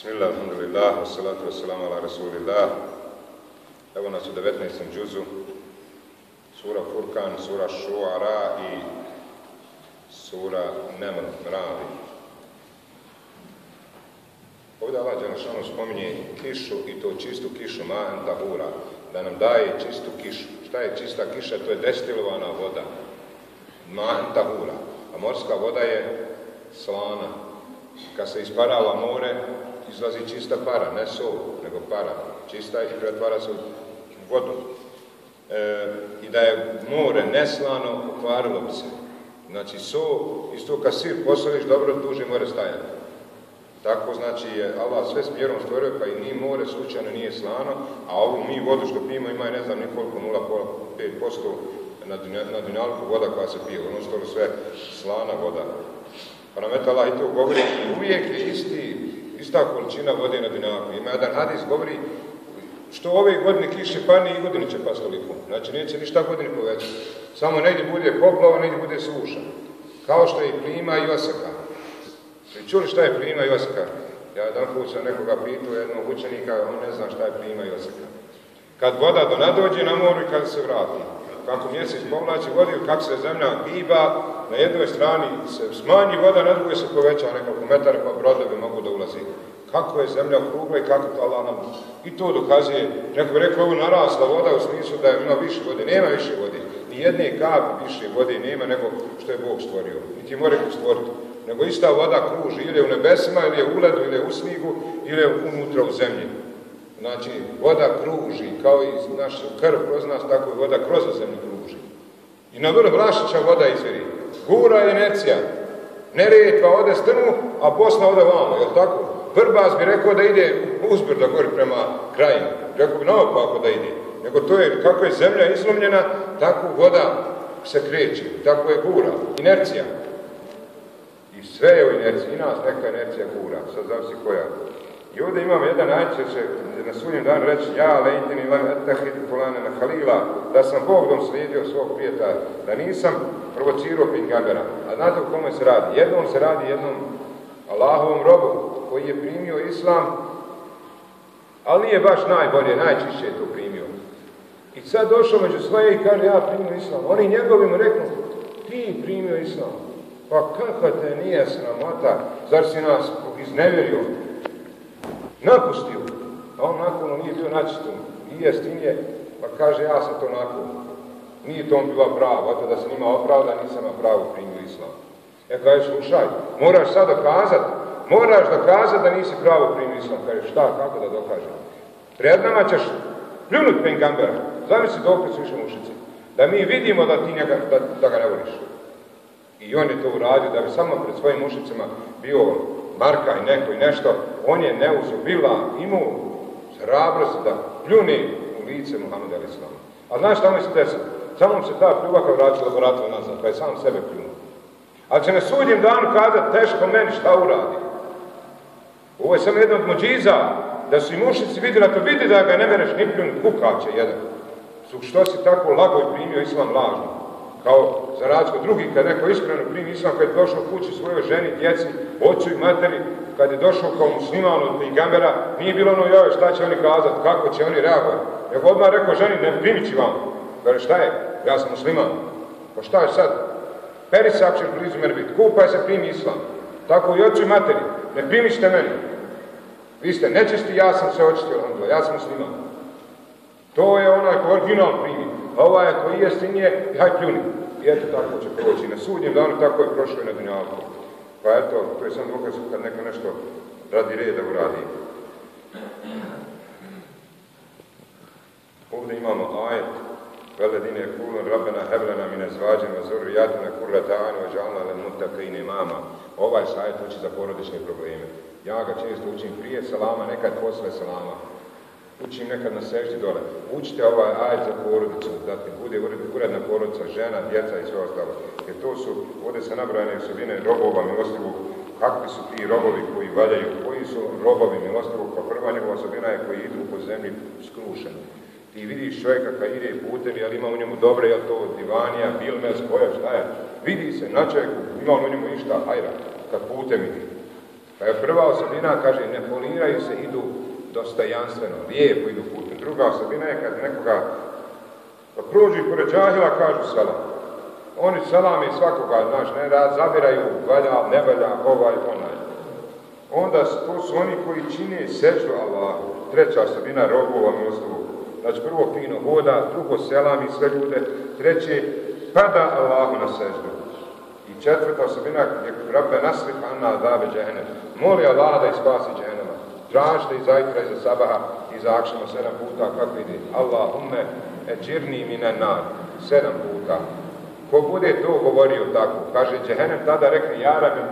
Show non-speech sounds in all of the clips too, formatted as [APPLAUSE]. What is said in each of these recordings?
Bismillah, alhamdulillah, wassalatu wassalamu ala rasulillah. Evo nas u 19. džuzu, sura Furkan, sura Šuara i sura Nemr, Mravi. Ovdje Allah Đelešanu spominje kišu i to čistu kišu, ma'an tahura, da nam daje čistu kišu. Šta je čista kiša? To je destilovana voda. Ma'an tahura. A morska voda je slana. Kad se isparava more, izlazi čista para, ne sol, nego para. Čista i pretvara se u vodu. E, I da je more neslano, pokvarilo bi se. Znači, sol, isto kad sir posoliš, dobro duže more stajati. Tako znači je Allah sve s mjerom stvorio, pa i ni more slučajno nije slano, a ovu mi vodu što pijemo ima ne znam ni koliko, 0,5% na, na dunjalku voda koja se pije, ono storo sve slana voda. Pa nam Allah i to govori, uvijek je isti, ista količina vode na dunjalku. Ima jedan hadis govori, što ove godine kiše pani i godine će pas toliko. Znači neće ništa godine povećati. Samo negdje bude poplava, negdje bude suša. Kao što je i plima i osaka. Čuli šta je plima i? Ja jedan put sam nekoga pitao, jednog učenika, on ne zna šta je plima i. Kad voda do nadođe na moru i kad se vrati. Kako mjesec povlači vodu, kako se zemlja giba, na jednoj strani se smanji voda, na drugoj se poveća nekoliko metara, pa brodovi mogu da ulazi. Kako je zemlja okrugla i kako to Allah nam... I to dokazuje, neko bi rekao, ovo narasla voda u smislu da ima više vode. Nema više vode. Ni jedne kapi više vode nema nego što je Bog stvorio. Niti more stvoriti nego ista voda kruži, ili je u nebesima, ili je u ledu, ili je u snigu, ili je unutra u zemlji. Znači, voda kruži, kao i naš krv kroz nas, tako i voda kroz zemlju kruži. I na vrh Vlašića voda izviri. Gura inercija. Neretva ode strnu, a Bosna ode vamo, jel tako? Vrbas bi rekao da ide uzbrdo gori prema krajinu. Rekao bi naopako da ide. Nego to je, kako je zemlja izlomljena, tako voda se kreće. Tako je gura. Inercija. I sve je u inerciji, i nas neka inercija kura, sad zavisi koja. I ovdje imamo jedan ajd će se na sudnjem danu reći, ja lejtini lem etahid fulane na halila, da sam Bogom slijedio svog prijeta, da nisam provocirao pingambera. A znate o kome se radi? Jednom se radi jednom Allahovom robu koji je primio islam, ali nije baš najbolje, najčišće je to primio. I sad došao među svoje i kaže, ja primio islam. Oni njegovi mu reknu, ti primio islam. Pa kako te nije sramota, zar si nas iznevjerio? Napustio. A on nakon nije bio načistom. I je, pa kaže ja sam to nakon. Nije to on bila pravo, a to da se nima opravda, nisam na pravo primio islam. E kaže, slušaj, moraš sad dokazat, moraš dokazat da nisi pravo primio islam. Kaže, šta, kako da dokažem? Pred nama ćeš pljunut pengambera. Zamisli dok su više mušice. Da mi vidimo da ti njega, da, da ga ne voliš. I on je to uradio da bi samo pred svojim mušicama bio Marka i neko i nešto. On je neuzubila, imao hrabrost da pljuni u lice Muhammed al Islam. A znaš šta mi se desilo? Samo se ta pljuvaka vratila, vratila nazad, pa je sam sebe pljunuo. Ali će na sudnjem danu kazati teško meni šta uradi. Ovo je samo jedna od mođiza, da su i mušici vidjeli, ako vidi da ga ne mereš ni pljunut, kukaće jedan. Što si tako lago i primio islam lažno? Kao za razliku drugi, kad neko iskreno primi islam, kad je došao kući svojoj ženi, djeci, ocu i materi, kad je došao kao musliman od gambera, nije bilo ono, joj, šta će oni kazati, kako će oni reagovati. Nego odmah rekao ženi, ne primi ću vam. Kaže, šta je? Ja sam musliman. Pa šta je sad? Peri se ako ćeš blizu mene biti. Kupaj se, primi islam. Tako i ocu i materi. Ne primićete meni. Vi ste nečisti, ja sam se očistio, ja sam musliman. To je onaj original primi. Ovaj koji je sinje, haj pljuni. I eto tako će proći. Na sudnjem danu tako je prošlo i na dunjalku. Pa eto, to je sam dokaz kad neko nešto radi reda uradi. Ovdje imamo ajet Veledine kulun rabena heblena mine zvađena zurrijatina kurrata anu ođalna le mutakine imama. Ovaj sajet uči za porodične probleme. Ja ga često učim prije salama, nekad posle salama učim nekad na seždi dole. Učite ovaj ajd za porodicu, da ti bude uredna porodica, žena, djeca i sve ostalo. Jer to su, ovdje se nabrajane osobine robova milostivog, kakvi su ti robovi koji valjaju, koji su robovi milostivog, pa prva njegova osobina je koji idu po zemlji skrušeni. Ti vidiš čovjeka kad ide putem, jel ima u njemu dobre, jel to divanija, bilmez, koja, šta je. Vidi se na čovjeku, ima u njemu išta, hajra, kad putem ide. Pa je prva osobina, kaže, ne poliraju se, idu dostojanstveno, lijepo idu putem. Druga osobina je kad nekoga pa prođu i pored džahila kažu salam. Oni salam i svakoga, znaš, ne rad, zabiraju, valja, ne valja, ovaj, onaj. Onda to su oni koji čine seću Allahu. Treća osobina robova milostivu. Znači prvo fino voda, drugo selam i sve ljude, treće pada Allahu na seždu. I četvrta osobina je rabbe nasrif anna dabe džehennem. Moli Allah da ispasi. Tražite i zajtra i za sabaha i za akšama sedam puta kako ide. Allahumme eđirni mine nar. Sedam puta. Ko bude to govorio tako, kaže džehennem tada rekne, ja rabim,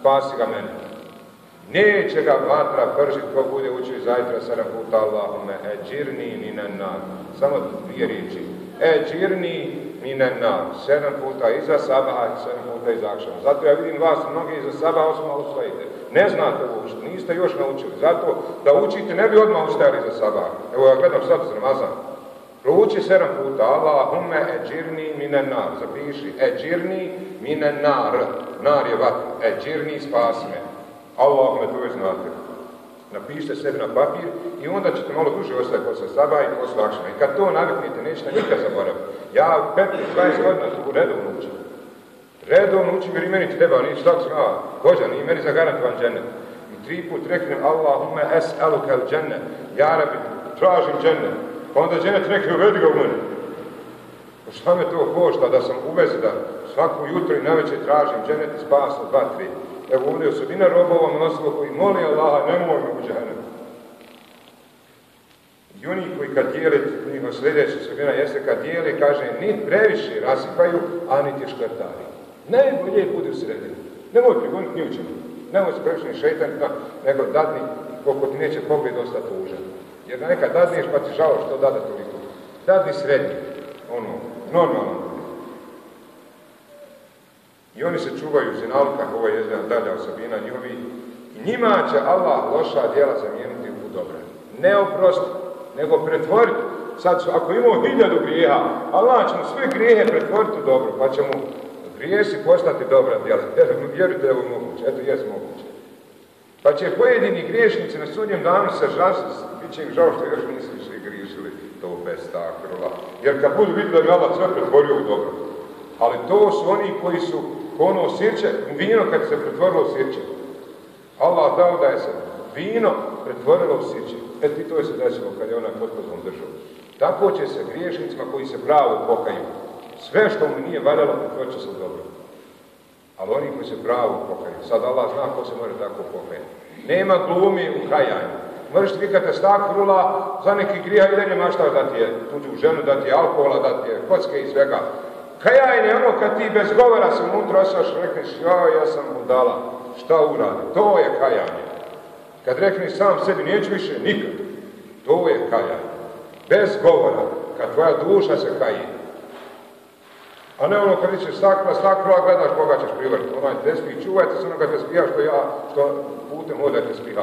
spasi ga meni. Neće ga vatra pržiti ko bude učio zajtra sedam puta Allahume eđirni minen nar. Samo dvije riječi. Eđirni minen nar. Sedam puta iza sabaha i sedam puta iza. Zato ja vidim vas mnogi iza sabaha osma usvojite. Ne znate uopšte, niste još naučili. Zato da učite ne bi odmah ustajali iza sabaha. Evo ja gledam sad s Ramazan. Prouči sedam puta Allahume eđirni minen nar. Zapiši eđirni minen nar. Nar je vatra. Eđirni spasi me. Allah me to već znate. Napišite sebi na papir i onda ćete malo duže ostati posle saba i posle akšama. I kad to naviknite, nećete nikad zaboraviti. Ja 15-20 godina tu redovno učim. Redovno učim jer i meni treba, nisu tako sam, a, hođa, nije meni zagarantovan džennet. I tri put reknem, Allahumme es elukel džennet. Ja rabi, tražim džennet. Pa onda džennet rekne, uvedi ga u mene. Pa šta me to košta da sam uvezi da svaku jutro i navečer tražim džennet i spas od dva, tri. Evo ovdje osobina robova mnoštvo koji moli Allaha, nemoj me u džahnem. I oni koji kad dijeli, njihov sljedeća osobina jeste kad dijeli, kaže, ni previše rasipaju, a niti škrtari. Najbolje bude u sredini. Nemoj prigoniti ni u čemu. Nemoj se previše ni šeitan, nego dadni koliko ti neće pogled dosta tužan. Jer da nekad dadneš pa ti žao što dada toliko. Dadni srednji, ono, normalno. I oni se čuvaju zinalka, ovo je jedna dalja osobina njihovi. I njima će Allah loša djela zamijeniti u dobre. Ne oprosti, nego pretvoriti. Sad ako imamo hiljadu grijeha, Allah će mu sve grijehe pretvoriti u dobro, pa će mu grijesi postati dobra djela. [LAUGHS] Vjerujte je ovo moguće, eto jes moguće. Pa će pojedini griješnici na sudnjem danu se žasiti, bit će im žao što još nisu svi griješili to bez takrova. Jer kad budu vidjeli da bi Allah sve pretvorio u dobro. Ali to su oni koji su ono sirće, vino kad se pretvorilo sirće. Allah dao da je se vino pretvorilo u sirće. E ti to je se desilo kad je ona potkoznom držao. Tako će se griješnicima koji se pravo pokaju. Sve što mu nije valjalo pretvorit će se dobro. Ali oni koji se pravo pokaju. Sad Allah zna ko se može tako pokajati. Nema glumi u kajanju. Možeš ti kad te stakvrula za neki grija i dalje mašta da ti je tuđu ženu, da ti je alkohola, da ti je kocke i svega. Kajajne ono kad ti bez govora se unutra osvaš, rekneš, ja, ja sam budala, šta uradi? To je kajanje. Kad rekneš sam sebi, neću više nikad. To je kajanje. Bez govora, kad tvoja duša se kaji. A ne ono kad vićeš stakla, stakla, gledaš koga ćeš privrti. Onaj te čuvajte se onoga te spija što ja, što putem odete spiha.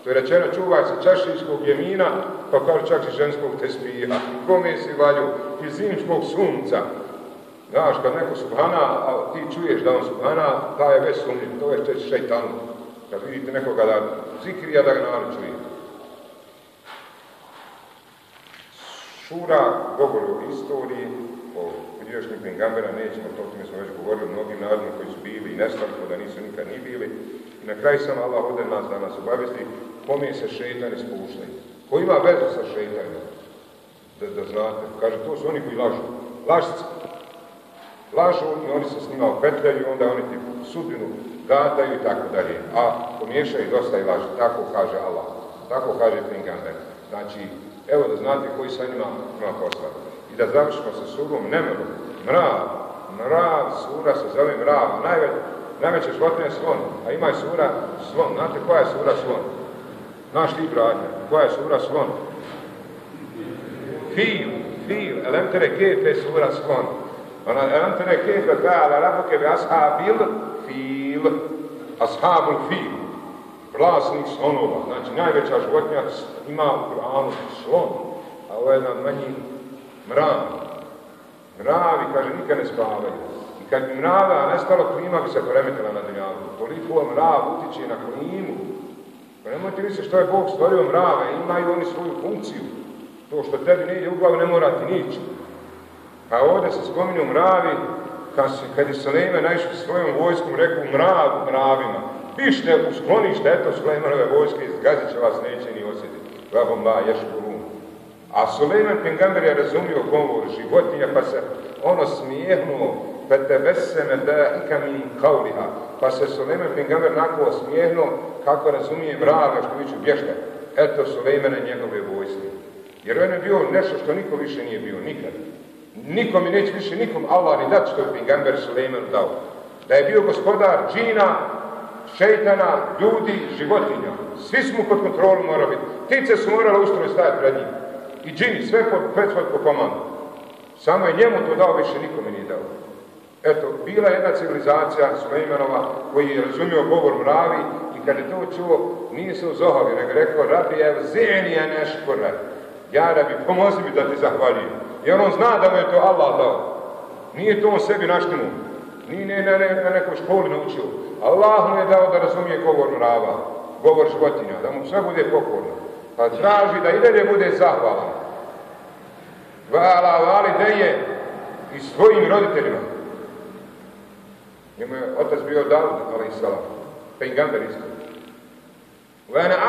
Što je rečeno, čuvaj se čašičkog jemina, pa kao čak i ženskog te spija. Kome si valju? Iz zimskog sunca. Znaš, kad neko subhana, a ti čuješ da on subhana, taj je već sumnjiv, to je šeitanu. Kad vidite nekoga da zikrija, da ga narod čuje. Šura govori o istoriji, o bilježnih pengambera, nećemo, to tome smo već govorili mnogim narodima koji su bili i nestali, da nisu nikad ni bili. I na kraju sam Allah ode nas da nas obavesti kome se šeitani spuštaju. Ko ima vezu sa šeitanima? Da, da znate. Kaže, to su oni koji lažu. Lažice lažu i oni se s njima opetljaju, onda oni ti sudbinu gadaju i tako dalje. A pomiješaju dosta i laži. Tako kaže Allah. Tako kaže Pingamber. Znači, evo da znate koji sa njima ima posla. I da završimo sa surom Nemelu. Mrav. Mrav, sura se zove mrav. Najveć, najveća životinja je slon. A ima je sura slon. Znate koja je sura slon? Znaš ti, brate, koja je sura slon? Fil, fil, elemtere kefe sura slon. Tara kayfa fa'ala rabbuka bi ashabil fil. Ashabul fil. Vlasnik slonova. Znači, najveća životinja ima u Kur'anu slon. A ovo je jedan manji mrav. Mravi, kaže, nikad ne spavaju. I kad bi mrava nestalo, klima bi se poremetila na dunjavu. Toliko mrav utiče na klimu. Pa nemojte misliti što je Bog stvorio mrave, imaju oni svoju funkciju. To što tebi ne ide u glavu ne mora ti nići. Pa ovdje se spominju mravi, kad, se, kad je Sulejman naišao svojom vojskom, rekao mrav mravima, pište u sklonište, eto Sulejmanove vojske, izgazit će vas, neće ni osjetiti. Vabom ba, ješ A Sulejman Pingamber je razumio govor životinja, pa se ono smijehnuo, te veseme da min kauliha. Pa se Sulejman Pingamber nakon smijehnuo kako razumije mraga što viću bješte. Eto Sulejmana njegove vojske. Jer on je bio nešto što niko više nije bio, nikad. Nikom mi neće više nikom Allah ni dati što je Pingamber Sulejman dao. Da je bio gospodar džina, šeitana, ljudi, životinja. Svi smo pod kontrolom morali biti. Ptice su morale ustroj stajati pred njim. I džini, sve pod, svoj po komandu. Samo je njemu to dao, više nikome nije dao. Eto, bila jedna civilizacija Sulejmanova koji je razumio govor mravi i kad je to čuo, nije se uzohali, nego rekao, rabi ev zenija neškore. Ja rabi, pomozi mi da ti zahvaljujem. Jer on zna da mu je to Allah dao. Nije to on sebi naštinu. Nije ne, ne, na nekoj školi naučio. Allah mu je dao da razumije govor mrava, govor životinja, da mu sve bude pokorno. Pa traži da i dalje bude zahvalan. Hvala vali je i svojim roditeljima. Njemu je otac bio Davud, ali i salam. Pengamber isto.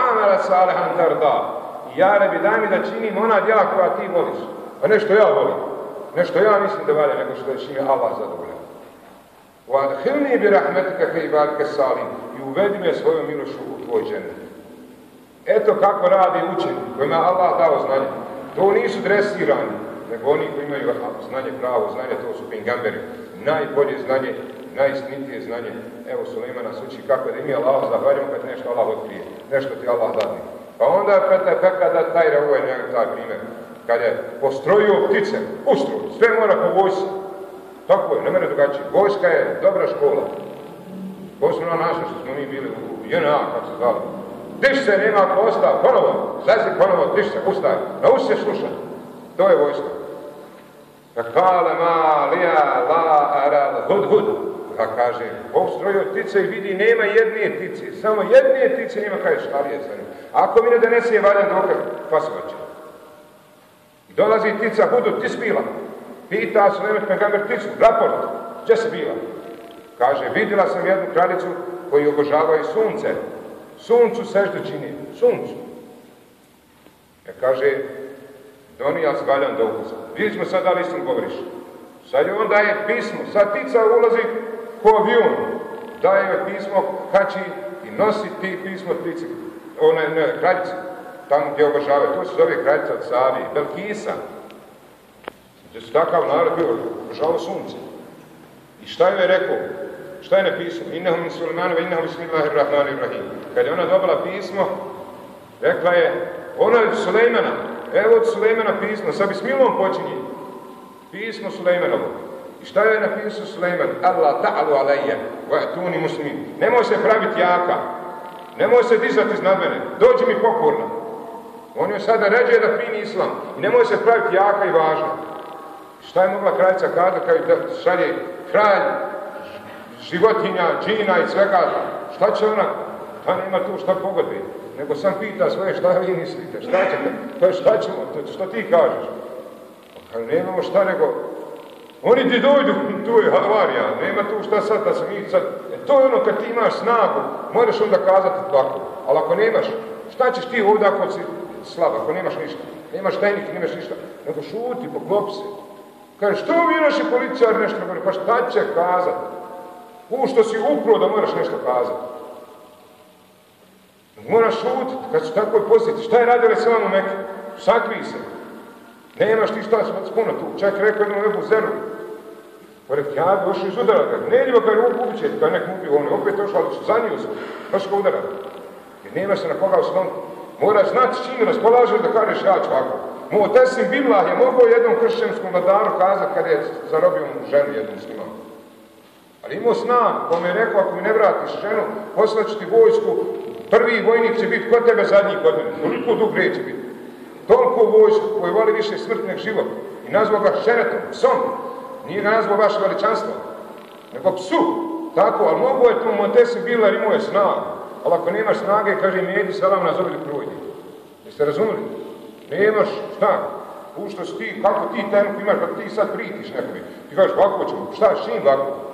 Amala salihan tarda. Ja ne bi daj mi da činim ona djela koja ti voliš. A nešto ja volim. Nešto ja mislim da valja nego što je čime Allah zadovoljan. Bi rahmetika fe ibadke salim. I uvedi me svojom milošu u tvoj dženet. Eto kako radi učeni kojima Allah dao znanje. To nisu dresirani, nego oni koji imaju znanje pravo, znanje, to su pingamberi. Najbolje znanje, najistinitije znanje. Evo Sulejman nas uči kako da mi Allah zahvaljamo kad nešto Allah otkrije. Nešto ti Allah dadne. Pa onda peta peka da taj ovo je taj primjer. Kad je postrojio ptice, ustroj, sve mora po vojsi. Tako je, ne mene drugačije. Vojska je dobra škola. Posebno naša što smo mi bili u JNA, kako se zvali. Diš se, nema posta, ponovo, zazi ponovo, diš se, ustaj, nauči se slušati. To je vojska. Kale ma lija la aral hud hud. Pa kaže, postrojio ptice i vidi, nema jedne ptice, samo jedne ptice nema, kaže, šalije sa njim. Ako mi ne donese je valjan dokaz, pasovat će. Dolazi ptica hudu, ti spila. Pita Sulemet Pegamer pticu, raport, gdje se bila? Kaže, vidjela sam jednu kraljicu koji obožavaju sunce. Suncu seždu čini, suncu. Ja kaže, donija s valjan dokaz. Vidjet ćemo sad da li govoriš. Sad je on daje pismo, sad ptica ulazi ko avion. Daje joj pismo, kači i nosi ti pismo ptici, one, ne, kraljice, tamo gdje obožavaju. To se zove kraljica od Savi, Belkisa. Gdje su takav narod bio, obožavao sunce. I šta je rekao? Šta je napisao? Innehu min Sulemanove, innehu bismillahirrahmanirrahim. Kad je ona dobila pismo, rekla je, ona je Sulejmana, evo od Sulejmana pismo, sa bismilom počinje. Pismo Sulejmanovo. I šta je napisao Sulejman? Allah ta'alu alaiya, wa tuni muslimin. Nemoj se praviti jaka, nemoj se dizati iznad mene, dođi mi pokorno. On je sada ređe da primi islam. I nemoj se praviti jaka i važna. Šta je mogla kraljica kada kad da šalje kralj životinja, džina i svega, šta će ona, ta nema tu šta pogodi, nego sam pita svoje šta vi mislite, šta ćete, to je šta ćemo, to što ti kažeš. Pa nemamo šta nego, oni ti dojdu, [LAUGHS] tu je havarija, nema tu šta sad da se mi sad, e, to je ono kad ti imaš snagu, moraš onda kazati tako, ali ako nemaš, šta ćeš ti ovdje ako si slab, ako nemaš ništa, nemaš tajnik, nemaš ništa, nego šuti, poklopi se. Kaže, što vi naši policijari nešto govori, pa šta će kazati? U što si upro da moraš nešto kazati. Moraš šutiti kad su takvoj poziciji. Šta je radila s vama Mekke? Sakri se. Nemaš ti šta tu. Čak rekao jednom Ebu Zeru. Pored ja bi došao iz udara. Ne idemo kad ruku ubiće, kad nek mu on opet došao, ali su za nju su. Baš ga udara. Jer nema se na koga osloniti. Moraš znati čim raspolažeš da kažeš ja ću ovako. Muotesim Biblah je mogao jednom kršćanskom vladaru kazati kad je zarobio mu ženu jednom muslimanu. Ali imao snag, kome je rekao, ako mi ne vratiš ženu, poslaću ti vojsku, prvi vojnik će biti kod tebe, zadnji kod mene. Toliko dug će biti. Toliko vojsku koji voli više smrt nego život. I nazvao ga šeretom, psom. Nije ga nazvao vaše veličanstvo. nego psu. Tako, ali mogu je tu Montesi jer imao je snagu. Ali ako nemaš snage, kaže Medi salam nazovi da projdi. Jeste razumili? Nemaš snagu. U što si ti, kako ti tenku imaš, kako ti sad pritiš nekome. Ti kažeš, ovako ćemo, šta, s čim ovako?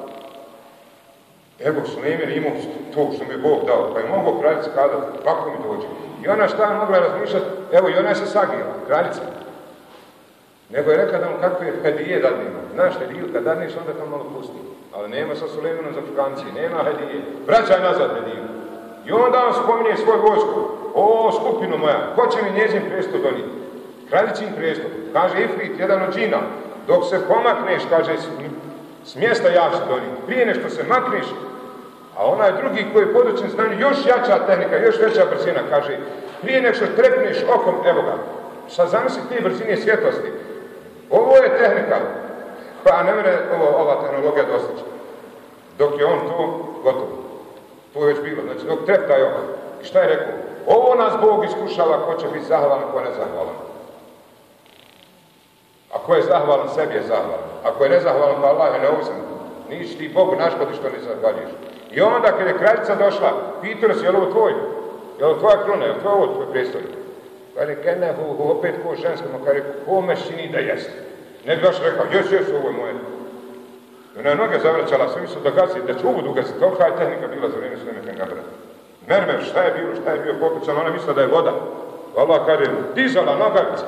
Evo, Sulemen imao to što mi je Bog dao, pa je mogao kraljica kazati, kako mi dođe. I ona šta je mogla razmišljati, evo i ona se sagila, kraljica. Nego je rekao da mu kakve hedije dadnemo. Znaš hediju, kad dadneš onda to malo pusti. Ali nema sa Sulejmanom za Fugancije, nema hedije. Vraćaj nazad hediju. I onda on spominje svoj vojsku. O, skupinu moja, ko će mi njezin prestup donijeti? Kraljicin prestup. Kaže Ifrit, jedan od džina. Dok se pomakneš, kaže, s mjesta ja ću donijeti. Prije nešto se makneš, a onaj drugi koji je podučen znanju, još jača tehnika, još veća brzina, kaže, prije nešto trepneš okom, evo ga, sad zamisli te brzine svjetlosti. Ovo je tehnika, koja ne ovo, ova tehnologija dostići. Dok je on to, gotovo. To je već bilo. Znači, dok trepta je. I šta je rekao? Ovo nas Bog iskušava, ko će biti zahvalan, ko ne zahvalan. Ako je zahvalan, sebi je zahvalan. Ako je nezahvalan, pa Allah je neovisan. Nisi ti Bogu naškodi što ne zahvaljuješ. I onda kad je kraljica došla, pitao se, je li ovo tvoj? Je li tvoja kruna? Je li tvoj ovo tvoj prijestolj? Kaže, kene, hu, opet ko žensko, ma kaže, ko me čini da jeste? Ne bi baš rekao, jes, ovo je moje. Ona je noge zavraćala, sve su da da će uvod ugasi. Tolika je tehnika bila za vrijeme Sulejmana Gabra. Mermer, šta je bilo, šta je bio pokucan, ona misla da je voda. Allah kaže, dizala nogavica.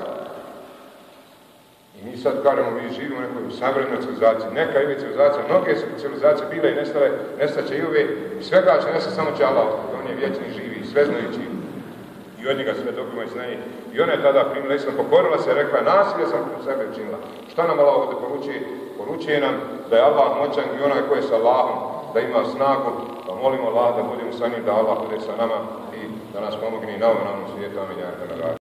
I mi sad kažemo, mi živimo u nekoj savremenoj civilizaciji. Neka je civilizacija, mnoge su civilizacije bile i nestale, nestaće i ove. Svega će nestati samo će Allah, on je vječni živi sveznajući. Od njega sve dobimo i znanje. I ona je tada primila islam, pokorila se, rekla, nasilje sam kod sebe učinila. Šta nam Allah ovdje poručuje? Poručuje nam da je Allah moćan i onaj koji je sa Allahom, da ima snagu, da molimo Allah da budemo sa njim, da Allah bude sa nama i da nas pomogne i na ovom svijetu. Amin.